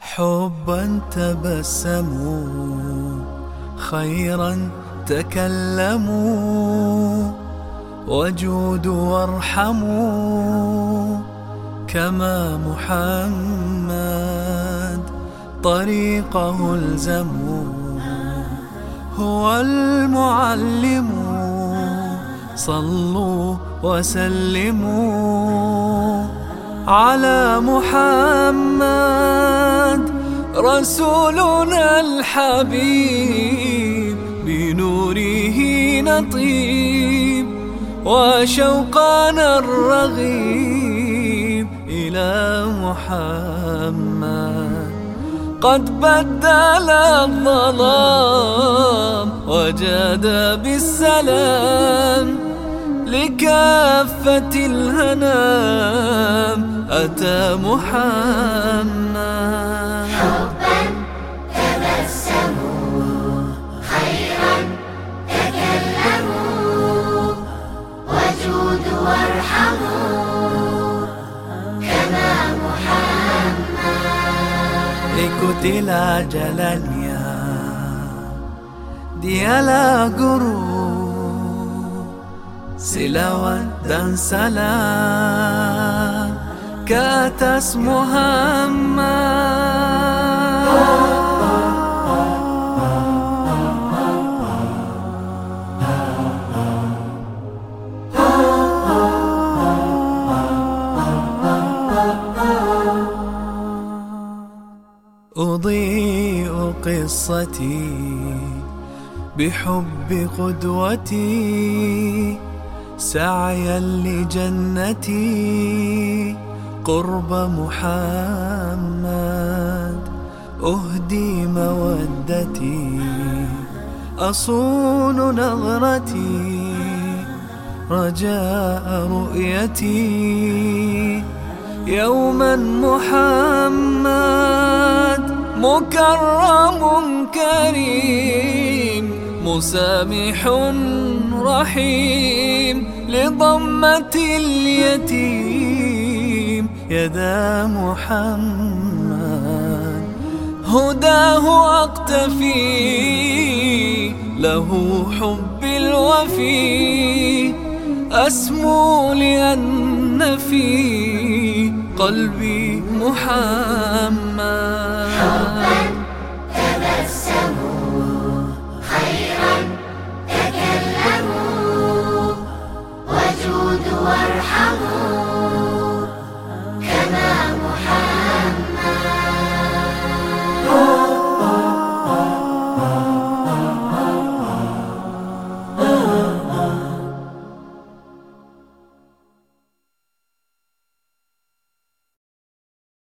حبا تبسموا خيرا تكلموا. وجودوا وارحموا كما محمد. طريقه الزموا هو المعلم. صلوا وسلموا على محمد. رسولنا الحبيب بنوره نطيب. وشوقنا الرغيب إلى محمد. قد بدل الظلام وجاد بالسلام لكافة الهنام أتى محمد. Ikutilah jalannya. Dialah guru Silawat dan salam Ke atas Muhammad. أضيء قصتي بحب قدوتي سعيا لجنتي قرب محمد أهدي مودتي أصون نظرتي رجاء رؤيتي. يوما محمد مكرم كريم مسامح رحيم لضمة اليتيم. يدا محمد هداه أقتفي له حب الوفي. أسمو لأن في قلبي محمد.